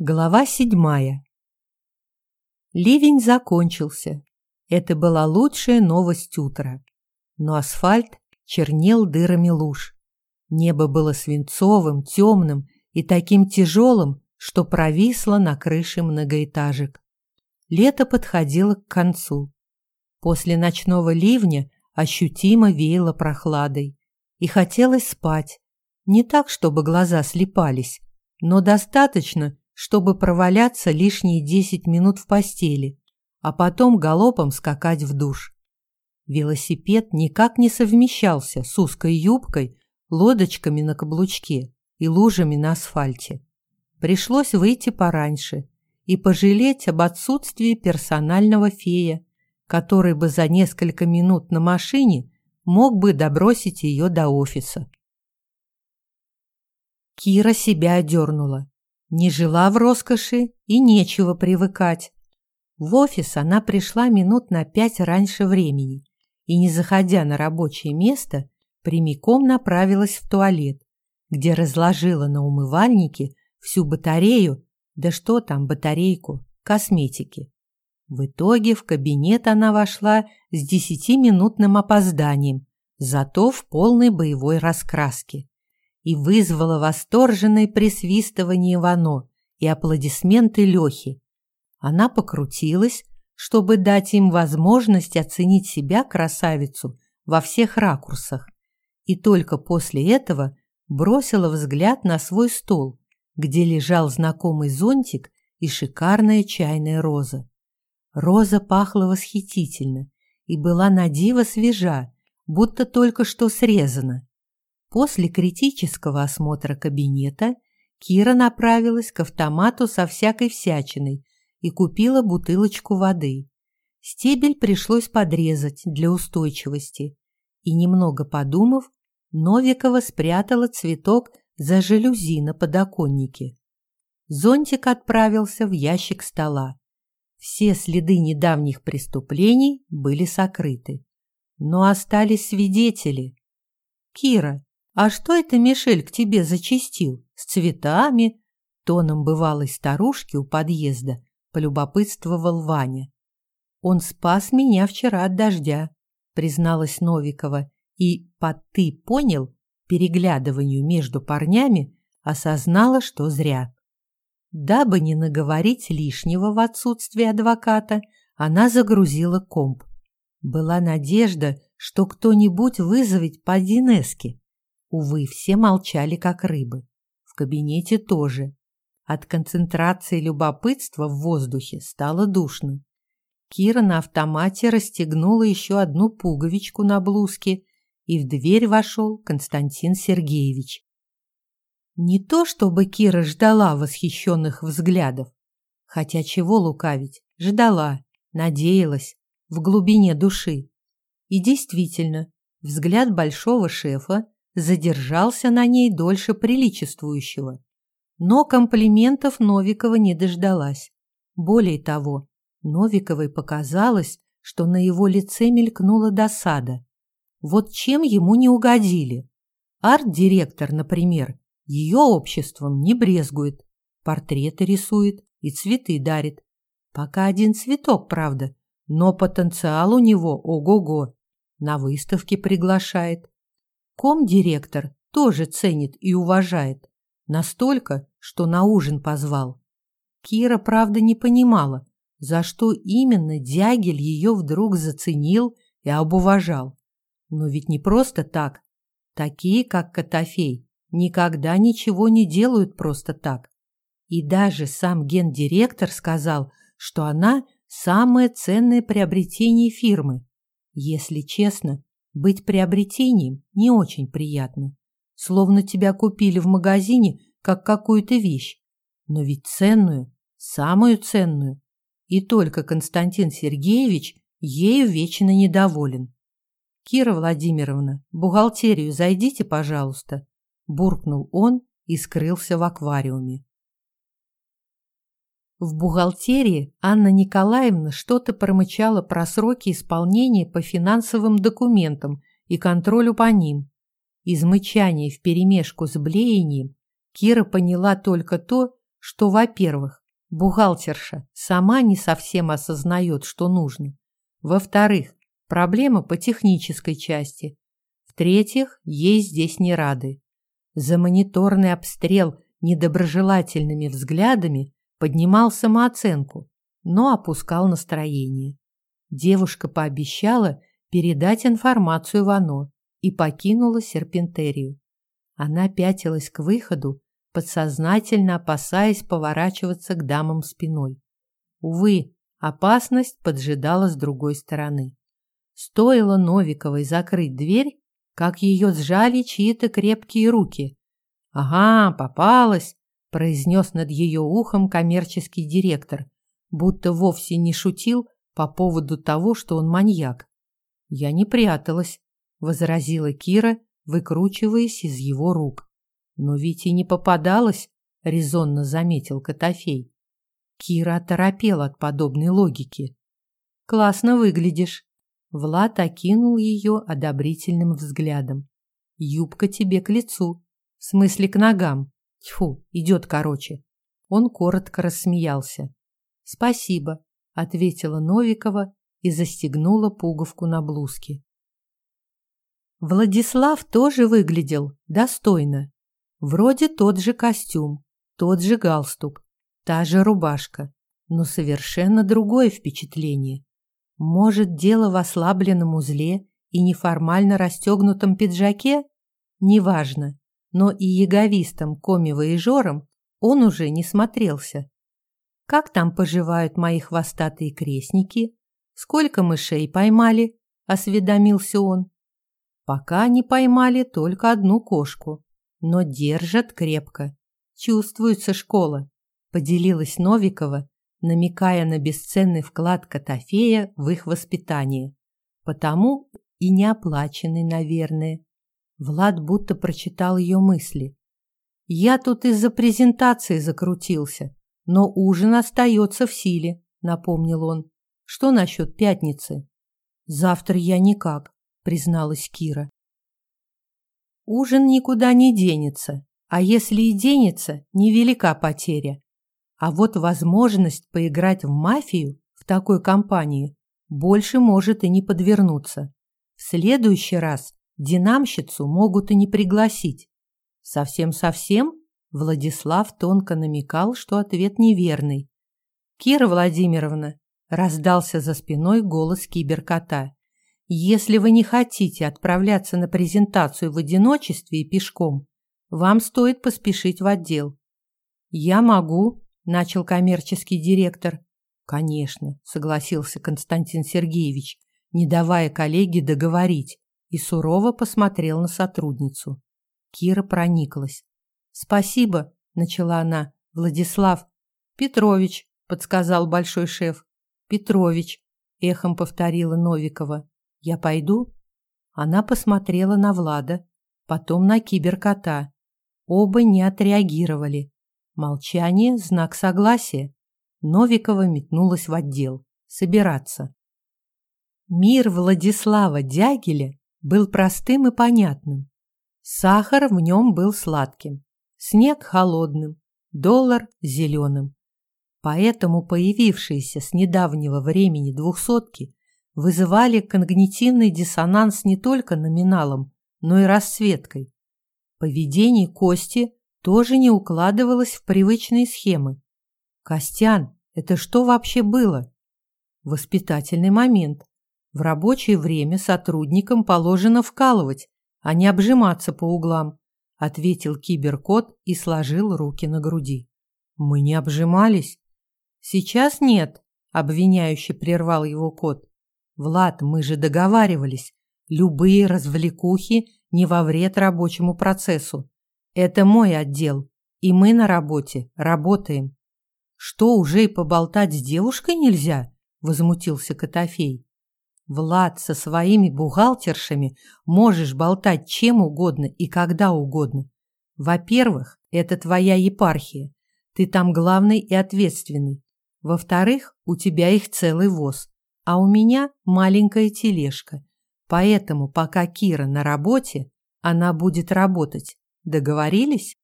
Глава седьмая. Ливень закончился. Это была лучшая новость утра. Но асфальт чернел дырами луж. Небо было свинцовым, темным и таким тяжелым, что провисло на крыше многоэтажек. Лето подходило к концу. После ночного ливня ощутимо веяло прохладой. И хотелось спать. Не так, чтобы глаза слепались, но достаточно, чтобы проваляться лишние десять минут в постели, а потом галопом скакать в душ. Велосипед никак не совмещался с узкой юбкой, лодочками на каблучке и лужами на асфальте. Пришлось выйти пораньше и пожалеть об отсутствии персонального фея, который бы за несколько минут на машине мог бы добросить ее до офиса. Кира себя одернула. Не жила в роскоши и нечего привыкать. В офис она пришла минут на пять раньше времени и, не заходя на рабочее место, прямиком направилась в туалет, где разложила на умывальнике всю батарею, да что там батарейку, косметики. В итоге в кабинет она вошла с десятиминутным опозданием, зато в полной боевой раскраске и вызвала восторженное присвистывание Вано и аплодисменты Лехи. Она покрутилась, чтобы дать им возможность оценить себя, красавицу, во всех ракурсах, и только после этого бросила взгляд на свой стол, где лежал знакомый зонтик и шикарная чайная роза. Роза пахла восхитительно и была на диво свежа, будто только что срезана. После критического осмотра кабинета Кира направилась к автомату со всякой всячиной и купила бутылочку воды. Стебель пришлось подрезать для устойчивости. И немного подумав, Новикова спрятала цветок за жалюзи на подоконнике. Зонтик отправился в ящик стола. Все следы недавних преступлений были сокрыты. Но остались свидетели. «Кира, «А что это Мишель к тебе зачистил? С цветами?» Тоном бывалой старушки у подъезда полюбопытствовал Ваня. «Он спас меня вчера от дождя», призналась Новикова, и под «ты понял» переглядыванию между парнями осознала, что зря. Дабы не наговорить лишнего в отсутствие адвоката, она загрузила комп. Была надежда, что кто-нибудь вызовет по Динеске, Увы, все молчали, как рыбы. В кабинете тоже. От концентрации любопытства в воздухе стало душно. Кира на автомате расстегнула еще одну пуговичку на блузке, и в дверь вошел Константин Сергеевич. Не то чтобы Кира ждала восхищенных взглядов, хотя чего лукавить, ждала, надеялась, в глубине души. И действительно, взгляд большого шефа задержался на ней дольше приличествующего. Но комплиментов Новикова не дождалась. Более того, Новиковой показалось, что на его лице мелькнула досада. Вот чем ему не угодили. Арт-директор, например, ее обществом не брезгует, портреты рисует и цветы дарит. Пока один цветок, правда, но потенциал у него ого-го. На выставке приглашает, Комдиректор тоже ценит и уважает. Настолько, что на ужин позвал. Кира, правда, не понимала, за что именно Дягель ее вдруг заценил и обуважал. Но ведь не просто так. Такие, как Котофей, никогда ничего не делают просто так. И даже сам гендиректор сказал, что она самое ценное приобретение фирмы. Если честно, быть приобретением не очень приятно. Словно тебя купили в магазине, как какую-то вещь. Но ведь ценную, самую ценную. И только Константин Сергеевич ею вечно недоволен. «Кира Владимировна, бухгалтерию зайдите, пожалуйста», – буркнул он и скрылся в аквариуме. В бухгалтерии Анна Николаевна что-то промычала про сроки исполнения по финансовым документам и контролю по ним. Из мычания вперемешку с блеянием Кира поняла только то, что, во-первых, бухгалтерша сама не совсем осознает, что нужно. Во-вторых, проблема по технической части. В-третьих, ей здесь не рады. За мониторный обстрел недоброжелательными взглядами поднимал самооценку, но опускал настроение. Девушка пообещала передать информацию Вано и покинула серпентерию. Она пятилась к выходу, подсознательно опасаясь поворачиваться к дамам спиной. Увы, опасность поджидала с другой стороны. Стоило Новиковой закрыть дверь, как ее сжали чьи-то крепкие руки. «Ага, попалась!» – произнес над ее ухом коммерческий директор, будто вовсе не шутил по поводу того, что он маньяк. «Я не пряталась», – возразила Кира, выкручиваясь из его рук. «Но ведь и не попадалась», – резонно заметил Котофей. Кира оторопела от подобной логики. «Классно выглядишь». Влад окинул ее одобрительным взглядом. «Юбка тебе к лицу. В смысле, к ногам. Тьфу, идет короче». Он коротко рассмеялся. «Спасибо», — ответила Новикова и застегнула пуговку на блузке. Владислав тоже выглядел достойно. Вроде тот же костюм, тот же галстук, та же рубашка, но совершенно другое впечатление. Может, дело в ослабленном узле и неформально расстегнутом пиджаке? Неважно, но и яговистым коми-воежором он уже не смотрелся. Как там поживают мои хвостатые крестники? Сколько мышей поймали? Осведомился он. Пока не поймали только одну кошку, но держат крепко. Чувствуется школа, поделилась Новикова, намекая на бесценный вклад Котофея в их воспитание. Потому и неоплаченный, наверное. Влад будто прочитал ее мысли. «Я тут из-за презентации закрутился, но ужин остается в силе», — напомнил он. Что насчет пятницы? Завтра я никак, призналась Кира. Ужин никуда не денется, а если и денется, невелика потеря. А вот возможность поиграть в мафию в такой компании больше может и не подвернуться. В следующий раз динамщицу могут и не пригласить. Совсем-совсем Владислав тонко намекал, что ответ неверный. Кира Владимировна, Раздался за спиной голос киберкота. Если вы не хотите отправляться на презентацию в одиночестве и пешком, вам стоит поспешить в отдел. Я могу, начал коммерческий директор. Конечно, согласился Константин Сергеевич, не давая коллеге договорить, и сурово посмотрел на сотрудницу. Кира прониклась. Спасибо, начала она. Владислав Петрович, подсказал большой шеф. Петрович, эхом повторила Новикова. Я пойду? Она посмотрела на Влада, потом на киберкота. Оба не отреагировали. Молчание знак согласия. Новикова метнулась в отдел собираться. Мир Владислава Дягиля был простым и понятным. Сахар в нем был сладким, снег холодным, доллар зеленым. Поэтому появившиеся с недавнего времени двухсотки вызывали когнитивный диссонанс не только номиналом, но и расцветкой. Поведение Кости тоже не укладывалось в привычные схемы. «Костян, это что вообще было?» Воспитательный момент. В рабочее время сотрудникам положено вкалывать, а не обжиматься по углам, ответил киберкот и сложил руки на груди. Мы не обжимались, Сейчас нет, обвиняюще прервал его кот. Влад, мы же договаривались. Любые развлекухи не во вред рабочему процессу. Это мой отдел, и мы на работе работаем. Что, уже и поболтать с девушкой нельзя? возмутился Котофей. Влад, со своими бухгалтершами можешь болтать чем угодно и когда угодно. Во-первых, это твоя епархия. Ты там главный и ответственный. Во-вторых, у тебя их целый воз, а у меня маленькая тележка. Поэтому, пока Кира на работе, она будет работать. Договорились?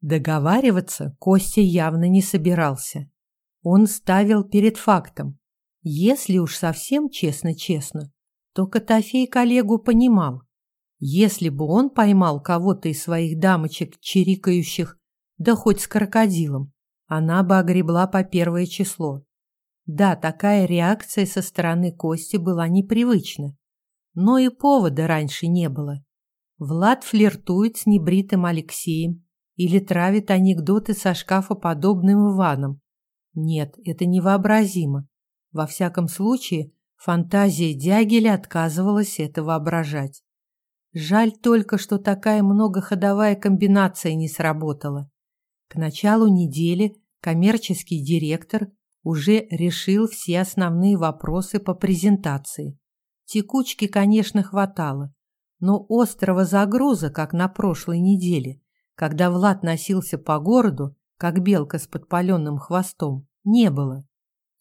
Договариваться Костя явно не собирался. Он ставил перед фактом. Если уж совсем честно-честно, то Котофей коллегу понимал. Если бы он поймал кого-то из своих дамочек, чирикающих, да хоть с крокодилом, она бы огребла по первое число. Да, такая реакция со стороны Кости была непривычна, но и повода раньше не было. Влад флиртует с небритым Алексеем или травит анекдоты со шкафа подобным Иваном. Нет, это невообразимо. Во всяком случае, фантазия Дягеля отказывалась это воображать. Жаль только, что такая многоходовая комбинация не сработала. К началу недели коммерческий директор уже решил все основные вопросы по презентации. Текучки, конечно, хватало, но острого загруза, как на прошлой неделе, когда Влад носился по городу, как белка с подпаленным хвостом, не было.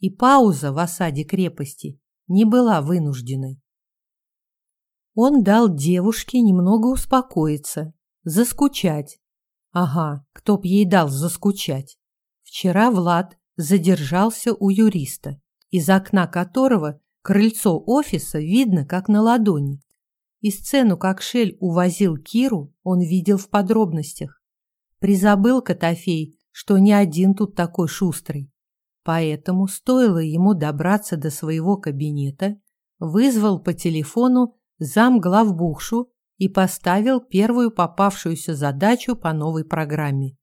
И пауза в осаде крепости не была вынужденной. Он дал девушке немного успокоиться, заскучать. Ага, кто б ей дал заскучать. Вчера Влад задержался у юриста, из окна которого крыльцо офиса видно как на ладони. И сцену, как Шель увозил Киру, он видел в подробностях. Призабыл Котофей, что не один тут такой шустрый. Поэтому стоило ему добраться до своего кабинета, вызвал по телефону зам главбухшу и поставил первую попавшуюся задачу по новой программе.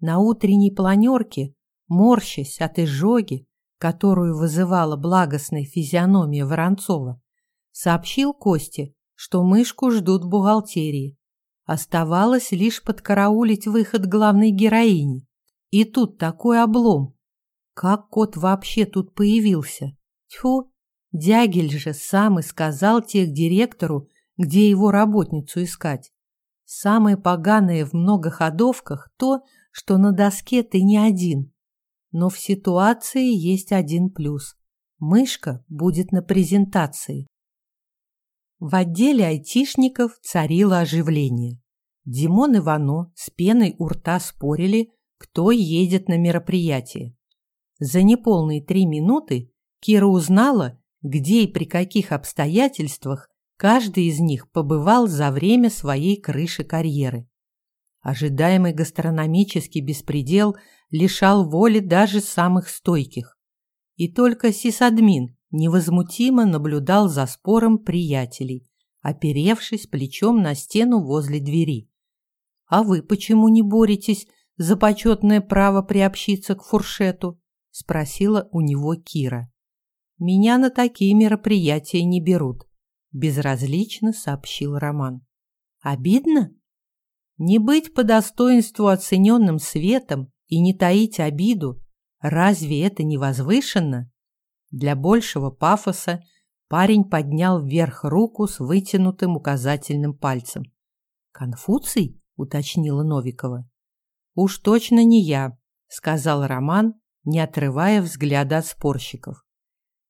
На утренней планерке морщась от изжоги, которую вызывала благостная физиономия Воронцова, сообщил Косте, что мышку ждут в бухгалтерии. Оставалось лишь подкараулить выход главной героини. И тут такой облом. Как кот вообще тут появился? Тьфу, Дягель же сам и сказал тех директору, где его работницу искать. Самое поганое в многоходовках то, что на доске ты не один, но в ситуации есть один плюс. Мышка будет на презентации. В отделе айтишников царило оживление. Димон и Вано с пеной у рта спорили, кто едет на мероприятие. За неполные три минуты Кира узнала, где и при каких обстоятельствах каждый из них побывал за время своей крыши карьеры. Ожидаемый гастрономический беспредел лишал воли даже самых стойких. И только сисадмин невозмутимо наблюдал за спором приятелей, оперевшись плечом на стену возле двери. «А вы почему не боретесь за почетное право приобщиться к фуршету?» – спросила у него Кира. «Меня на такие мероприятия не берут», – безразлично сообщил Роман. «Обидно?» Не быть по достоинству оцененным светом и не таить обиду, разве это не возвышенно? Для большего пафоса парень поднял вверх руку с вытянутым указательным пальцем. «Конфуций?» — уточнила Новикова. «Уж точно не я», — сказал Роман, не отрывая взгляда от спорщиков.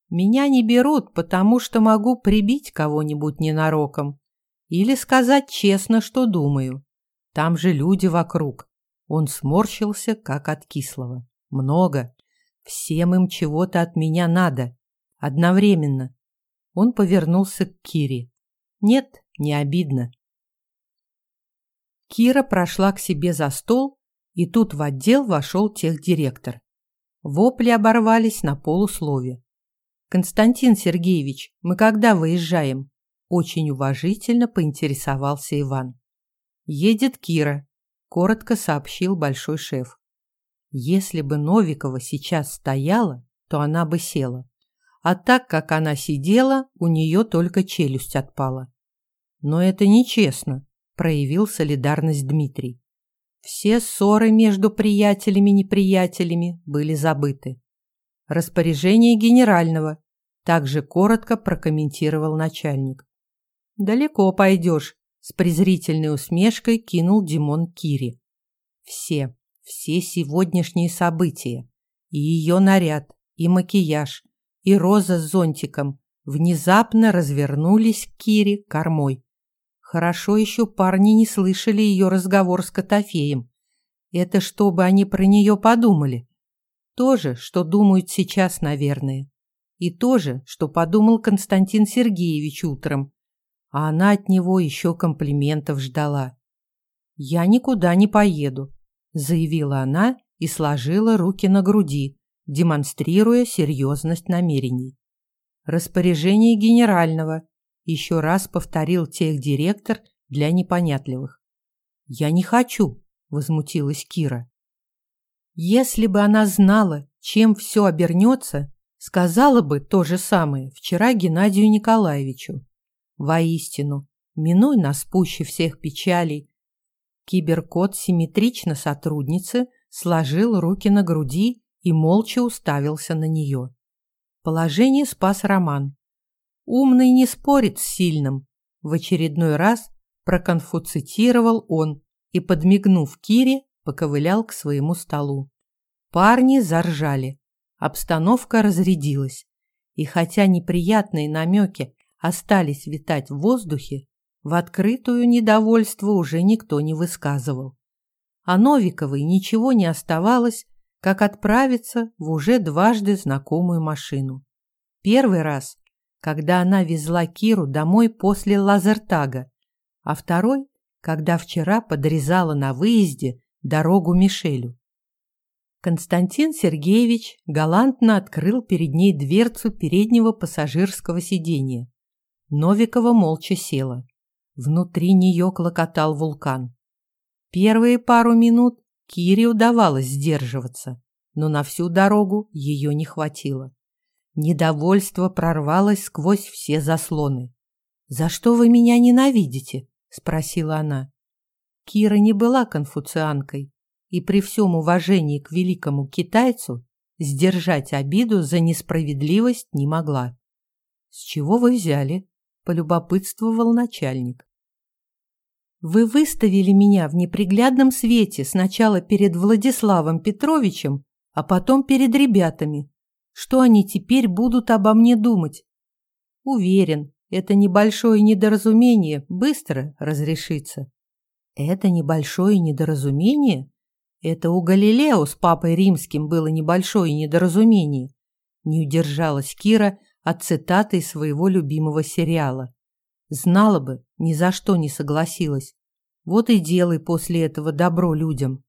«Меня не берут, потому что могу прибить кого-нибудь ненароком или сказать честно, что думаю. Там же люди вокруг. Он сморщился, как от кислого. Много. Всем им чего-то от меня надо. Одновременно. Он повернулся к Кире. Нет, не обидно. Кира прошла к себе за стол, и тут в отдел вошел техдиректор. Вопли оборвались на полуслове. «Константин Сергеевич, мы когда выезжаем?» Очень уважительно поинтересовался Иван. «Едет Кира», – коротко сообщил большой шеф. Если бы Новикова сейчас стояла, то она бы села. А так как она сидела, у нее только челюсть отпала. Но это нечестно, проявил солидарность Дмитрий. Все ссоры между приятелями и неприятелями были забыты. Распоряжение генерального также коротко прокомментировал начальник. Далеко пойдешь, с презрительной усмешкой кинул Димон Кири. Все, все сегодняшние события, и ее наряд, и макияж, и роза с зонтиком внезапно развернулись к Кире кормой. Хорошо еще парни не слышали ее разговор с Котофеем. Это чтобы они про нее подумали. То же, что думают сейчас, наверное. И то же, что подумал Константин Сергеевич утром. А она от него еще комплиментов ждала. «Я никуда не поеду», — заявила она и сложила руки на груди, демонстрируя серьезность намерений. «Распоряжение генерального», — еще раз повторил техдиректор для непонятливых. «Я не хочу», — возмутилась Кира. Если бы она знала, чем все обернется, сказала бы то же самое вчера Геннадию Николаевичу. Воистину, минуй нас пуще всех печалей. Киберкот симметрично сотрудницы сложил руки на груди и молча уставился на нее. Положение спас Роман. Умный не спорит с сильным. В очередной раз проконфуцитировал он и, подмигнув Кире, поковылял к своему столу. Парни заржали. Обстановка разрядилась. И хотя неприятные намеки остались витать в воздухе, в открытую недовольство уже никто не высказывал. А Новиковой ничего не оставалось, как отправиться в уже дважды знакомую машину. Первый раз, когда она везла Киру домой после лазертага, а второй, когда вчера подрезала на выезде дорогу Мишелю. Константин Сергеевич галантно открыл перед ней дверцу переднего пассажирского сиденья. Новикова молча села. Внутри нее клокотал вулкан. Первые пару минут Кире удавалось сдерживаться, но на всю дорогу ее не хватило. Недовольство прорвалось сквозь все заслоны. «За что вы меня ненавидите?» – спросила она. Кира не была конфуцианкой и при всем уважении к великому китайцу сдержать обиду за несправедливость не могла. «С чего вы взяли?» – полюбопытствовал начальник. «Вы выставили меня в неприглядном свете сначала перед Владиславом Петровичем, а потом перед ребятами. Что они теперь будут обо мне думать? Уверен, это небольшое недоразумение быстро разрешится». «Это небольшое недоразумение?» Это у Галилео с папой римским было небольшое недоразумение. Не удержалась Кира от цитаты своего любимого сериала. Знала бы, ни за что не согласилась. Вот и делай после этого добро людям.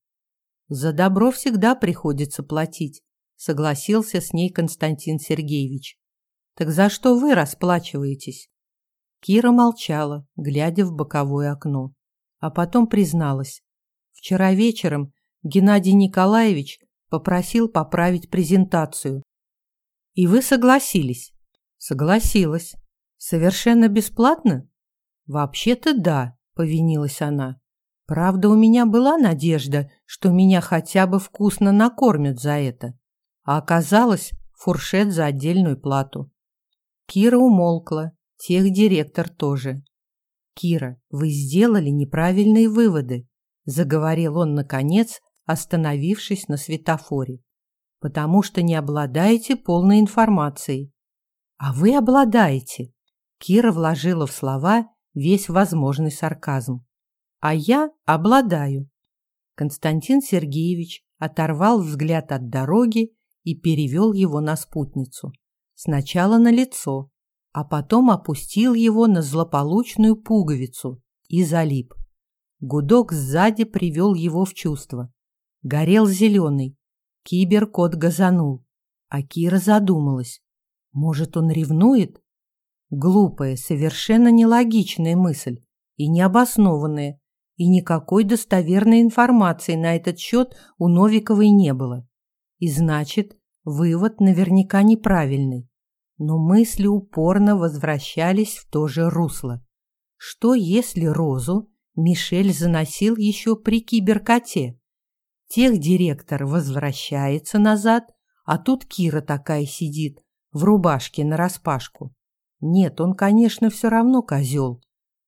За добро всегда приходится платить, согласился с ней Константин Сергеевич. Так за что вы расплачиваетесь? Кира молчала, глядя в боковое окно, а потом призналась. Вчера вечером Геннадий Николаевич попросил поправить презентацию. И вы согласились? Согласилась. Совершенно бесплатно? Вообще-то да, повинилась она. Правда, у меня была надежда, что меня хотя бы вкусно накормят за это. А оказалось, фуршет за отдельную плату. Кира умолкла, техдиректор тоже. «Кира, вы сделали неправильные выводы», – заговорил он наконец, остановившись на светофоре, потому что не обладаете полной информацией. А вы обладаете. Кира вложила в слова весь возможный сарказм. А я обладаю. Константин Сергеевич оторвал взгляд от дороги и перевел его на спутницу. Сначала на лицо, а потом опустил его на злополучную пуговицу и залип. Гудок сзади привел его в чувство. Горел зеленый. Киберкот газанул. А Кира задумалась. Может, он ревнует? Глупая, совершенно нелогичная мысль. И необоснованная. И никакой достоверной информации на этот счет у Новиковой не было. И значит, вывод наверняка неправильный. Но мысли упорно возвращались в то же русло. Что если Розу Мишель заносил еще при киберкоте? Техдиректор возвращается назад, а тут Кира такая сидит, в рубашке нараспашку. Нет, он, конечно, все равно козел.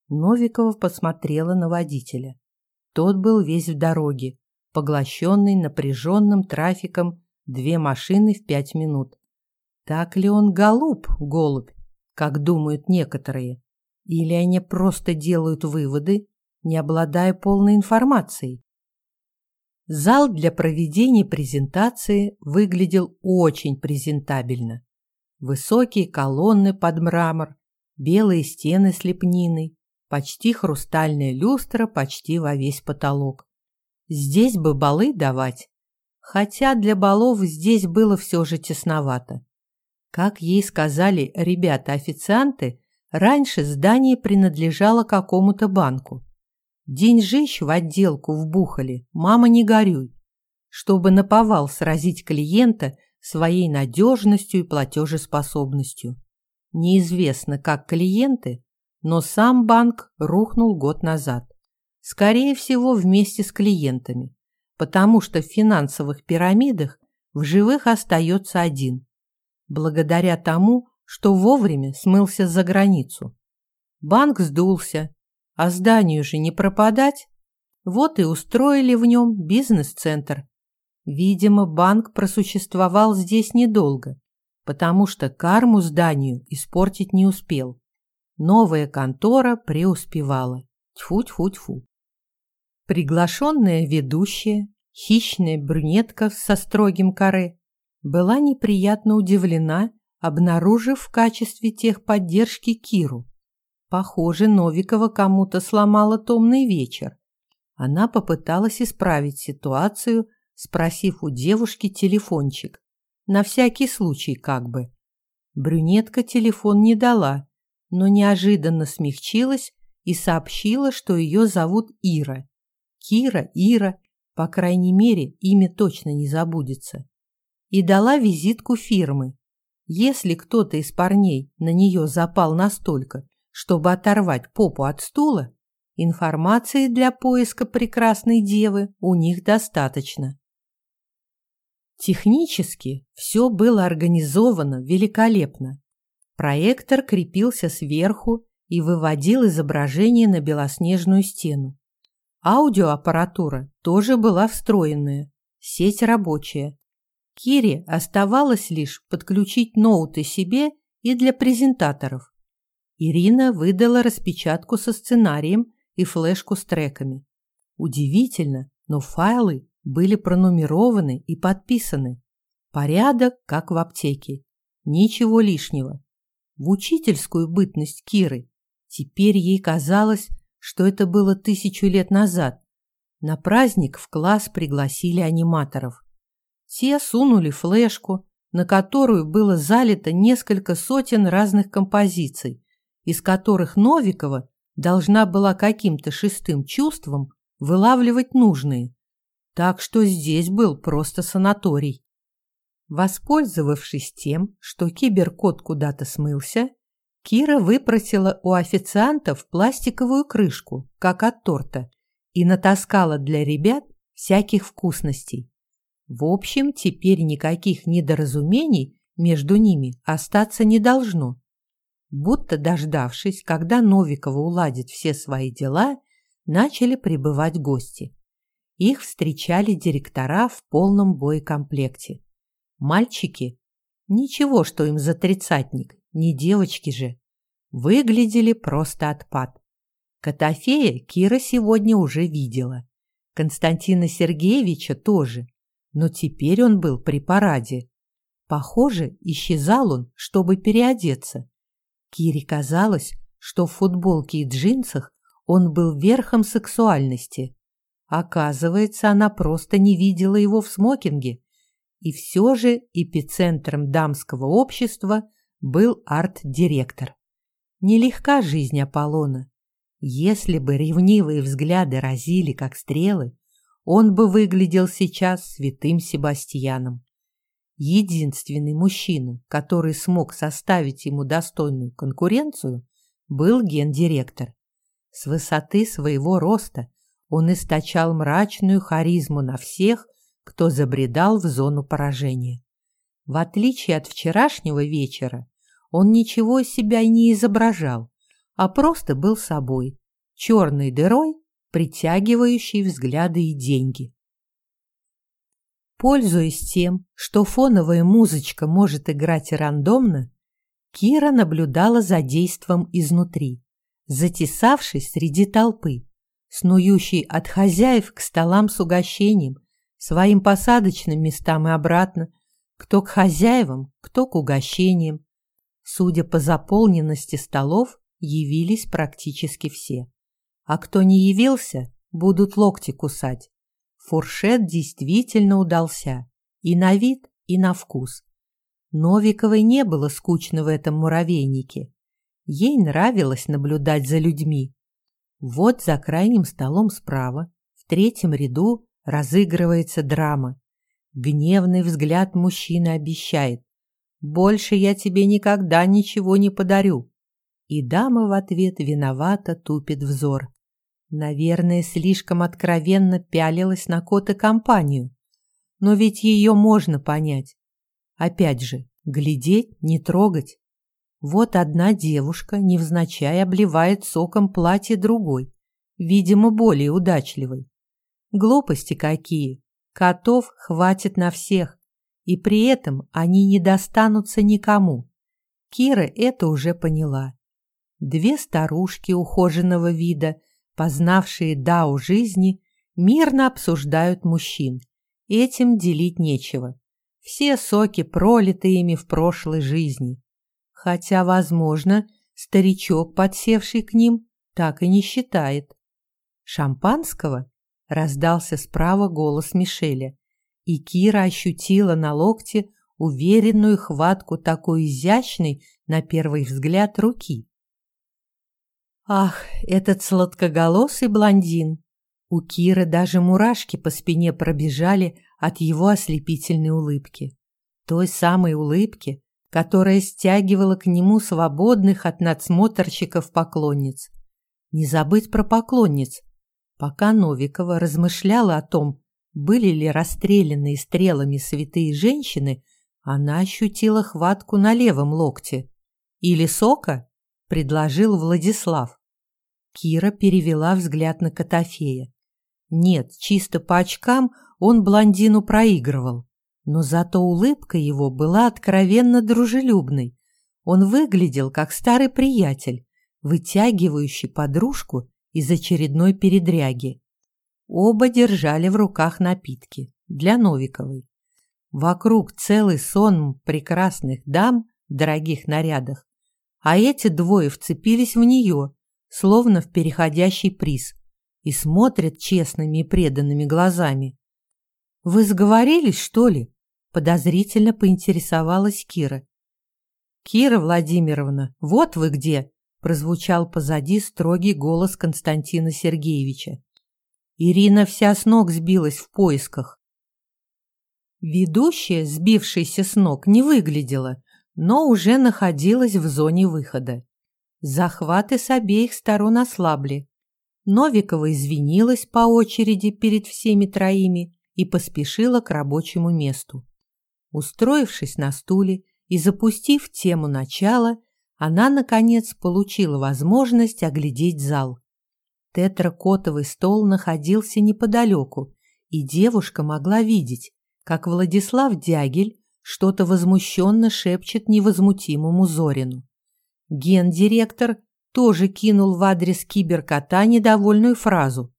Новикова посмотрела на водителя. Тот был весь в дороге, поглощенный напряженным трафиком две машины в пять минут. Так ли он голуб, голубь, как думают некоторые? Или они просто делают выводы, не обладая полной информацией? Зал для проведения презентации выглядел очень презентабельно. Высокие колонны под мрамор, белые стены с лепниной, почти хрустальная люстра почти во весь потолок. Здесь бы балы давать, хотя для балов здесь было все же тесновато. Как ей сказали ребята-официанты, раньше здание принадлежало какому-то банку. Деньжищ в отделку вбухали, мама не горюй, чтобы наповал сразить клиента своей надежностью и платежеспособностью. Неизвестно, как клиенты, но сам банк рухнул год назад. Скорее всего, вместе с клиентами, потому что в финансовых пирамидах в живых остается один, благодаря тому, что вовремя смылся за границу. Банк сдулся, а зданию же не пропадать. Вот и устроили в нем бизнес-центр. Видимо, банк просуществовал здесь недолго, потому что карму зданию испортить не успел. Новая контора преуспевала. Тьфу-тьфу-тьфу. Приглашенная ведущая, хищная брюнетка со строгим каре, была неприятно удивлена, обнаружив в качестве техподдержки Киру. Похоже, Новикова кому-то сломала томный вечер. Она попыталась исправить ситуацию, спросив у девушки телефончик. На всякий случай как бы. Брюнетка телефон не дала, но неожиданно смягчилась и сообщила, что ее зовут Ира. Кира, Ира, по крайней мере, имя точно не забудется. И дала визитку фирмы. Если кто-то из парней на нее запал настолько, чтобы оторвать попу от стула, информации для поиска прекрасной девы у них достаточно. Технически все было организовано великолепно. Проектор крепился сверху и выводил изображение на белоснежную стену. Аудиоаппаратура тоже была встроенная, сеть рабочая. Кире оставалось лишь подключить ноуты себе и для презентаторов. Ирина выдала распечатку со сценарием и флешку с треками. Удивительно, но файлы были пронумерованы и подписаны. Порядок, как в аптеке. Ничего лишнего. В учительскую бытность Киры. Теперь ей казалось, что это было тысячу лет назад. На праздник в класс пригласили аниматоров. Те сунули флешку, на которую было залито несколько сотен разных композиций, из которых Новикова должна была каким-то шестым чувством вылавливать нужные. Так что здесь был просто санаторий. Воспользовавшись тем, что киберкот куда-то смылся, Кира выпросила у официантов пластиковую крышку, как от торта, и натаскала для ребят всяких вкусностей. В общем, теперь никаких недоразумений между ними остаться не должно. Будто дождавшись, когда Новикова уладит все свои дела, начали прибывать гости. Их встречали директора в полном боекомплекте. Мальчики, ничего, что им за тридцатник, не девочки же, выглядели просто отпад. Котофея Кира сегодня уже видела. Константина Сергеевича тоже, но теперь он был при параде. Похоже, исчезал он, чтобы переодеться. Кире казалось, что в футболке и джинсах он был верхом сексуальности. Оказывается, она просто не видела его в смокинге. И все же эпицентром дамского общества был арт-директор. Нелегка жизнь Аполлона. Если бы ревнивые взгляды разили, как стрелы, он бы выглядел сейчас святым Себастьяном. Единственный мужчина, который смог составить ему достойную конкуренцию, был гендиректор. С высоты своего роста он источал мрачную харизму на всех, кто забредал в зону поражения. В отличие от вчерашнего вечера, он ничего из себя не изображал, а просто был собой, черной дырой, притягивающей взгляды и деньги. Пользуясь тем, что фоновая музычка может играть рандомно, Кира наблюдала за действом изнутри, затесавшись среди толпы, снующей от хозяев к столам с угощением, своим посадочным местам и обратно, кто к хозяевам, кто к угощениям. Судя по заполненности столов, явились практически все. А кто не явился, будут локти кусать. Фуршет действительно удался. И на вид, и на вкус. Новиковой не было скучно в этом муравейнике. Ей нравилось наблюдать за людьми. Вот за крайним столом справа, в третьем ряду, разыгрывается драма. Гневный взгляд мужчины обещает. «Больше я тебе никогда ничего не подарю». И дама в ответ виновато тупит взор. Наверное, слишком откровенно пялилась на кот и компанию. Но ведь ее можно понять. Опять же, глядеть, не трогать. Вот одна девушка невзначай обливает соком платье другой, видимо, более удачливой. Глупости какие! Котов хватит на всех, и при этом они не достанутся никому. Кира это уже поняла. Две старушки ухоженного вида, познавшие дау жизни, мирно обсуждают мужчин. Этим делить нечего. Все соки пролиты ими в прошлой жизни. Хотя, возможно, старичок, подсевший к ним, так и не считает. Шампанского раздался справа голос Мишеля, и Кира ощутила на локте уверенную хватку такой изящной, на первый взгляд, руки. Ах, этот сладкоголосый блондин! У Киры даже мурашки по спине пробежали от его ослепительной улыбки. Той самой улыбки, которая стягивала к нему свободных от надсмотрщиков поклонниц. Не забыть про поклонниц, Пока Новикова размышляла о том, были ли расстрелянные стрелами святые женщины, она ощутила хватку на левом локте. «Или сока?» – предложил Владислав. Кира перевела взгляд на Котофея. Нет, чисто по очкам он блондину проигрывал, но зато улыбка его была откровенно дружелюбной. Он выглядел как старый приятель, вытягивающий подружку из очередной передряги. Оба держали в руках напитки для Новиковой. Вокруг целый сон прекрасных дам в дорогих нарядах, а эти двое вцепились в нее, словно в переходящий приз, и смотрят честными и преданными глазами. «Вы сговорились, что ли?» – подозрительно поинтересовалась Кира. «Кира Владимировна, вот вы где!» Прозвучал позади строгий голос Константина Сергеевича. Ирина вся с ног сбилась в поисках. Ведущая, сбившаяся с ног, не выглядела, но уже находилась в зоне выхода. Захваты с обеих сторон ослабли. Новикова извинилась по очереди перед всеми троими и поспешила к рабочему месту. Устроившись на стуле и запустив тему начала, она, наконец, получила возможность оглядеть зал. Тетракотовый стол находился неподалеку, и девушка могла видеть, как Владислав Дягель что-то возмущенно шепчет невозмутимому Зорину. Гендиректор тоже кинул в адрес киберкота недовольную фразу,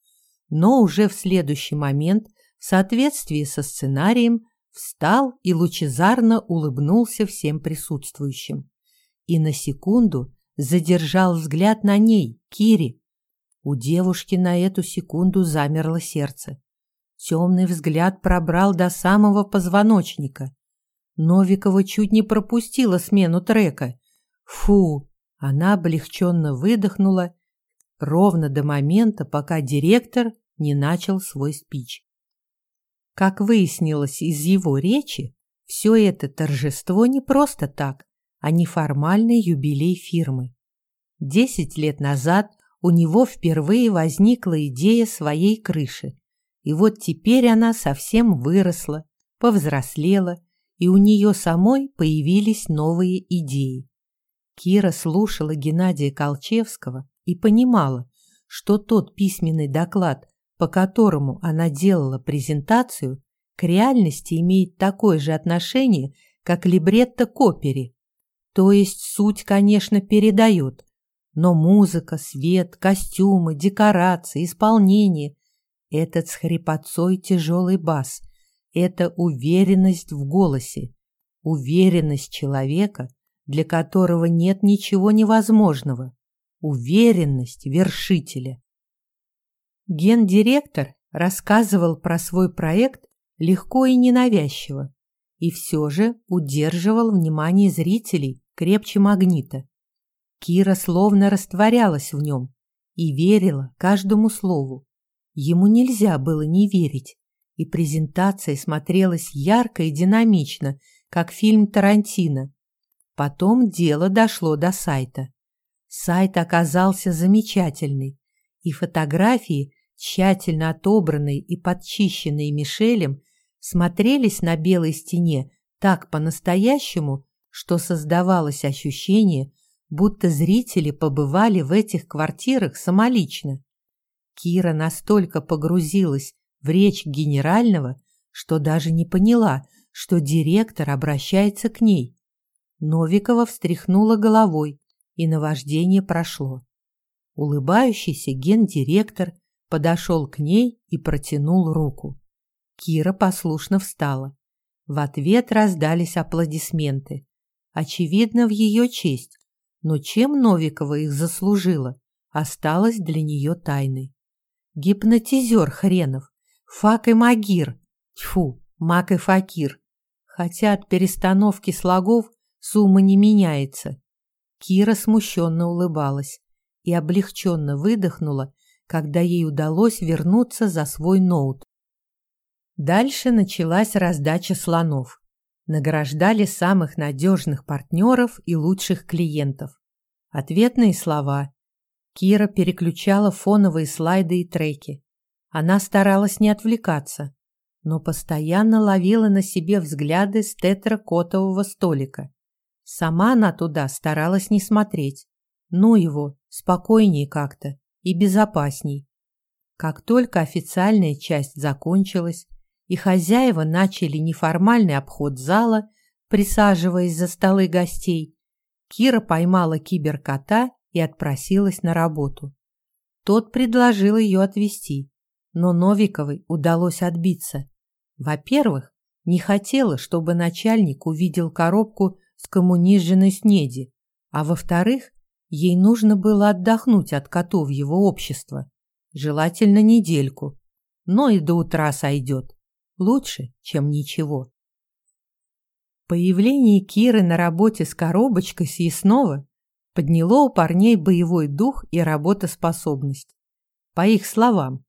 но уже в следующий момент, в соответствии со сценарием, встал и лучезарно улыбнулся всем присутствующим и на секунду задержал взгляд на ней, Кире. У девушки на эту секунду замерло сердце. Темный взгляд пробрал до самого позвоночника. Новикова чуть не пропустила смену трека. Фу! Она облегченно выдохнула ровно до момента, пока директор не начал свой спич. Как выяснилось из его речи, все это торжество не просто так а неформальный юбилей фирмы. Десять лет назад у него впервые возникла идея своей крыши, и вот теперь она совсем выросла, повзрослела, и у нее самой появились новые идеи. Кира слушала Геннадия Колчевского и понимала, что тот письменный доклад, по которому она делала презентацию, к реальности имеет такое же отношение, как либретто к опере. То есть суть, конечно, передает, но музыка, свет, костюмы, декорации, исполнение, этот с хрипотцой тяжелый бас, это уверенность в голосе, уверенность человека, для которого нет ничего невозможного, уверенность вершителя. Гендиректор рассказывал про свой проект легко и ненавязчиво, и все же удерживал внимание зрителей крепче магнита. Кира словно растворялась в нем и верила каждому слову. Ему нельзя было не верить, и презентация смотрелась ярко и динамично, как фильм Тарантино. Потом дело дошло до сайта. Сайт оказался замечательный, и фотографии, тщательно отобранные и подчищенные Мишелем, смотрелись на белой стене так по-настоящему, что создавалось ощущение, будто зрители побывали в этих квартирах самолично. Кира настолько погрузилась в речь генерального, что даже не поняла, что директор обращается к ней. Новикова встряхнула головой, и наваждение прошло. Улыбающийся гендиректор подошел к ней и протянул руку. Кира послушно встала. В ответ раздались аплодисменты. Очевидно, в ее честь. Но чем Новикова их заслужила, осталось для нее тайной. Гипнотизер хренов, фак и магир, тьфу, маг и факир. Хотя от перестановки слогов сумма не меняется. Кира смущенно улыбалась и облегченно выдохнула, когда ей удалось вернуться за свой ноут. Дальше началась раздача слонов. Награждали самых надежных партнеров и лучших клиентов. Ответные слова. Кира переключала фоновые слайды и треки. Она старалась не отвлекаться, но постоянно ловила на себе взгляды с тетракотового столика. Сама она туда старалась не смотреть. Ну его, спокойнее как-то и безопасней. Как только официальная часть закончилась, и хозяева начали неформальный обход зала, присаживаясь за столы гостей, Кира поймала киберкота и отпросилась на работу. Тот предложил ее отвезти, но Новиковой удалось отбиться. Во-первых, не хотела, чтобы начальник увидел коробку с коммунизженной снеди, а во-вторых, ей нужно было отдохнуть от котов его общества, желательно недельку, но и до утра сойдет. Лучше, чем ничего. Появление Киры на работе с коробочкой съестного подняло у парней боевой дух и работоспособность. По их словам,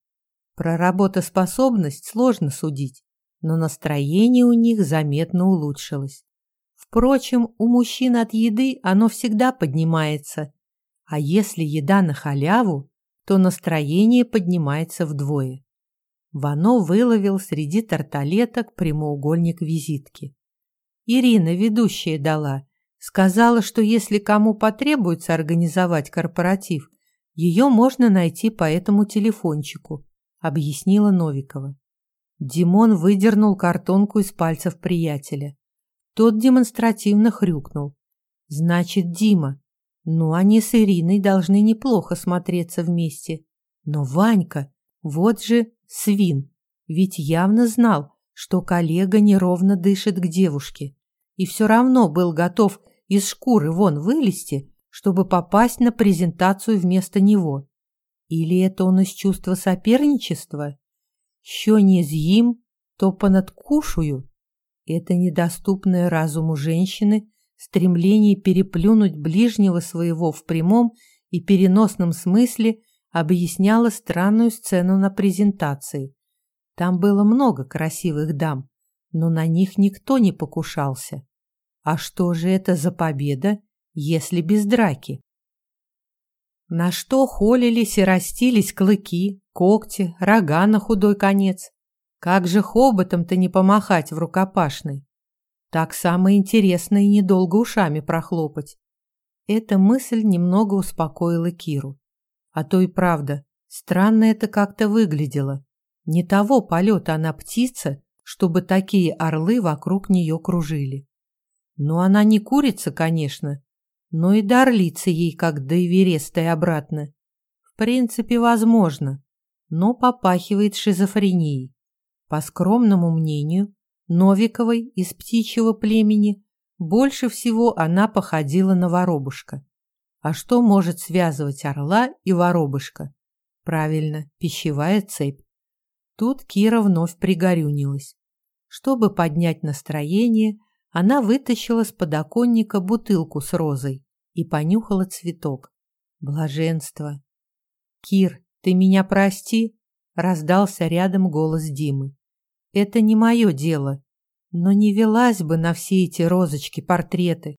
про работоспособность сложно судить, но настроение у них заметно улучшилось. Впрочем, у мужчин от еды оно всегда поднимается, а если еда на халяву, то настроение поднимается вдвое. Вано выловил среди тарталеток прямоугольник визитки. Ирина, ведущая, дала. Сказала, что если кому потребуется организовать корпоратив, ее можно найти по этому телефончику, объяснила Новикова. Димон выдернул картонку из пальцев приятеля. Тот демонстративно хрюкнул. Значит, Дима. Ну, они с Ириной должны неплохо смотреться вместе. Но Ванька, вот же свин, ведь явно знал, что коллега неровно дышит к девушке, и все равно был готов из шкуры вон вылезти, чтобы попасть на презентацию вместо него. Или это он из чувства соперничества? Що не з'їм, то понадкушаю. Это недоступное разуму женщины стремление переплюнуть ближнего своего в прямом и переносном смысле объясняла странную сцену на презентации. Там было много красивых дам, но на них никто не покушался. А что же это за победа, если без драки? На что холились и растились клыки, когти, рога на худой конец? Как же хоботом-то не помахать в рукопашной? Так самое интересное и недолго ушами прохлопать. Эта мысль немного успокоила Киру. А то и правда, странно это как-то выглядело. Не того полета она птица, чтобы такие орлы вокруг нее кружили. Но она не курица, конечно, но и до ей как до Эвереста и обратно. В принципе, возможно, но попахивает шизофренией. По скромному мнению, Новиковой из птичьего племени больше всего она походила на воробушка. А что может связывать орла и воробушка? Правильно, пищевая цепь. Тут Кира вновь пригорюнилась. Чтобы поднять настроение, она вытащила с подоконника бутылку с розой и понюхала цветок. Блаженство. «Кир, ты меня прости?» — раздался рядом голос Димы. «Это не мое дело, но не велась бы на все эти розочки-портреты».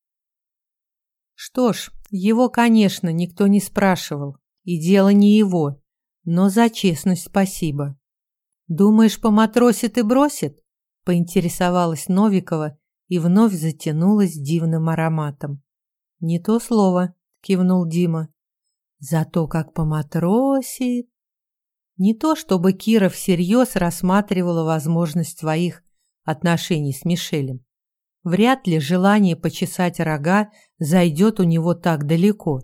Что ж, его, конечно, никто не спрашивал, и дело не его, но за честность спасибо. «Думаешь, поматросит и бросит?» — поинтересовалась Новикова и вновь затянулась дивным ароматом. «Не то слово», — кивнул Дима. «Зато как поматросит...» Не то чтобы Кира всерьез рассматривала возможность своих отношений с Мишелем. Вряд ли желание почесать рога зайдет у него так далеко.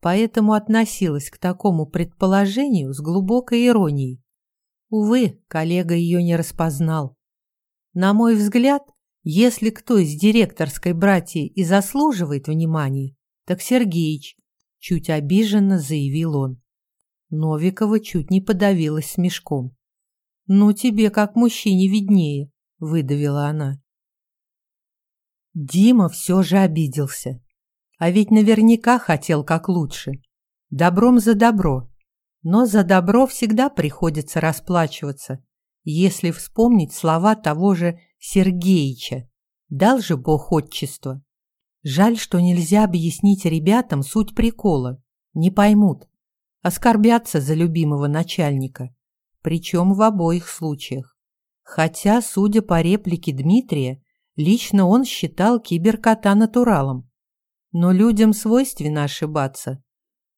Поэтому относилась к такому предположению с глубокой иронией. Увы, коллега ее не распознал. На мой взгляд, если кто из директорской братьи и заслуживает внимания, так Сергеич, чуть обиженно заявил он. Новикова чуть не подавилась смешком. «Ну, тебе, как мужчине, виднее», — выдавила она. Дима все же обиделся. А ведь наверняка хотел как лучше. Добром за добро. Но за добро всегда приходится расплачиваться, если вспомнить слова того же Сергеича. Дал же Бог отчество. Жаль, что нельзя объяснить ребятам суть прикола. Не поймут. Оскорбятся за любимого начальника. Причем в обоих случаях. Хотя, судя по реплике Дмитрия, лично он считал киберкота натуралом. Но людям свойственно ошибаться.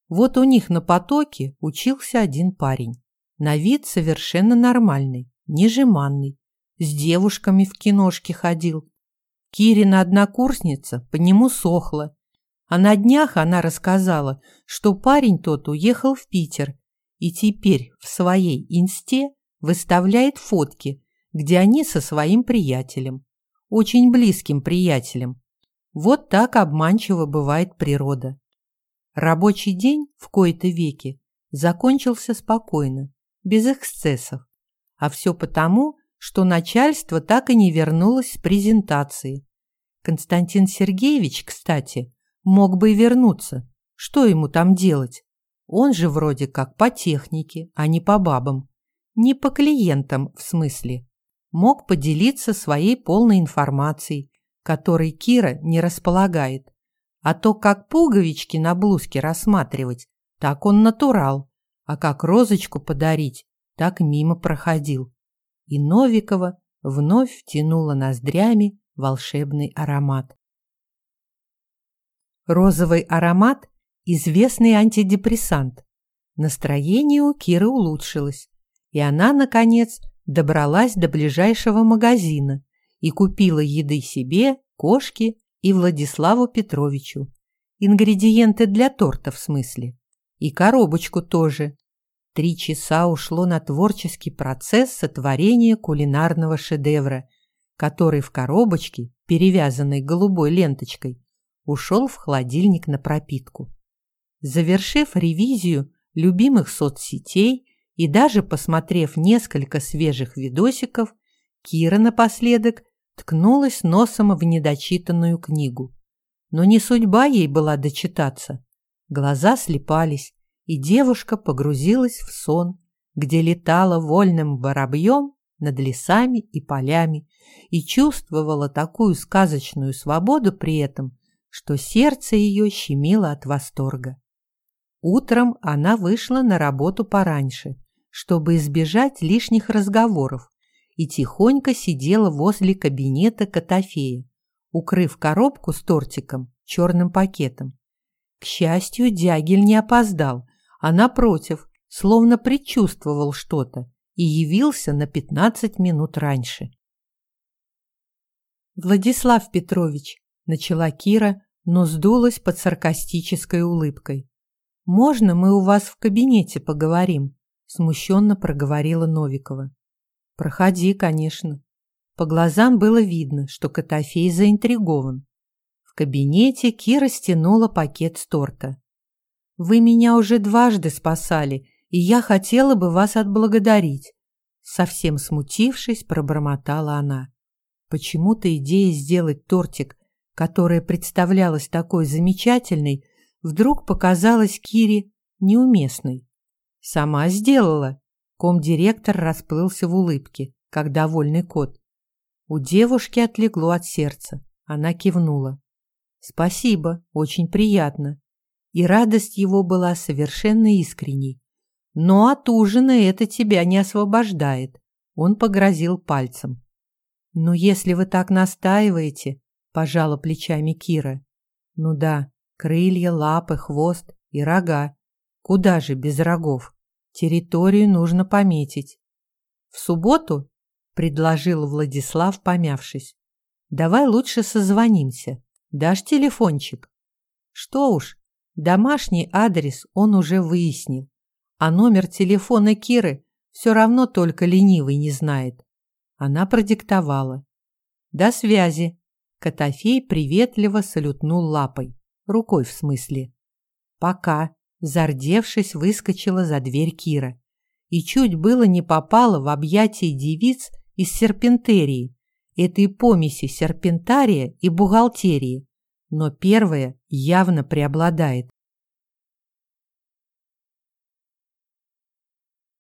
Вот у них на потоке учился один парень. На вид совершенно нормальный, нежеманный. С девушками в киношке ходил. Кирина однокурсница по нему сохла. А на днях она рассказала, что парень тот уехал в Питер и теперь в своей инсте выставляет фотки, где они со своим приятелем, очень близким приятелем. Вот так обманчиво бывает природа. Рабочий день в кои-то веки закончился спокойно, без эксцессов. А все потому, что начальство так и не вернулось с презентации. Константин Сергеевич, кстати, мог бы и вернуться. Что ему там делать? Он же вроде как по технике, а не по бабам. Не по клиентам, в смысле. Мог поделиться своей полной информацией, которой Кира не располагает. А то, как пуговички на блузке рассматривать, так он натурал, а как розочку подарить, так мимо проходил. И Новикова вновь втянула ноздрями волшебный аромат. Розовый аромат – известный антидепрессант. Настроение у Киры улучшилось, и она, наконец, добралась до ближайшего магазина и купила еды себе, кошке и Владиславу Петровичу. Ингредиенты для торта в смысле. И коробочку тоже. Три часа ушло на творческий процесс сотворения кулинарного шедевра, который в коробочке, перевязанной голубой ленточкой, ушел в холодильник на пропитку. Завершив ревизию любимых соцсетей и даже посмотрев несколько свежих видосиков, Кира напоследок ткнулась носом в недочитанную книгу. Но не судьба ей была дочитаться. Глаза слепались, и девушка погрузилась в сон, где летала вольным воробьем над лесами и полями и чувствовала такую сказочную свободу при этом, что сердце ее щемило от восторга. Утром она вышла на работу пораньше, чтобы избежать лишних разговоров и тихонько сидела возле кабинета Котофея, укрыв коробку с тортиком черным пакетом. К счастью, Дягель не опоздал, а напротив, словно предчувствовал что-то и явился на пятнадцать минут раньше. «Владислав Петрович», — начала Кира, но сдулась под саркастической улыбкой. «Можно мы у вас в кабинете поговорим?» — смущенно проговорила Новикова. «Проходи, конечно». По глазам было видно, что Котофей заинтригован. В кабинете Кира стянула пакет с торта. «Вы меня уже дважды спасали, и я хотела бы вас отблагодарить», совсем смутившись, пробормотала она. Почему-то идея сделать тортик, которая представлялась такой замечательной, вдруг показалась Кире неуместной. «Сама сделала», Комдиректор расплылся в улыбке, как довольный кот. У девушки отлегло от сердца. Она кивнула. «Спасибо, очень приятно». И радость его была совершенно искренней. «Но от ужина это тебя не освобождает», — он погрозил пальцем. «Ну, если вы так настаиваете», — пожала плечами Кира. «Ну да, крылья, лапы, хвост и рога. Куда же без рогов? Территорию нужно пометить». «В субботу?» — предложил Владислав, помявшись. «Давай лучше созвонимся. Дашь телефончик?» «Что уж, домашний адрес он уже выяснил, а номер телефона Киры все равно только ленивый не знает». Она продиктовала. «До связи!» Котофей приветливо салютнул лапой. Рукой в смысле. «Пока!» Зардевшись, выскочила за дверь Кира. И чуть было не попала в объятия девиц из серпентерии, этой помеси серпентария и бухгалтерии, но первая явно преобладает.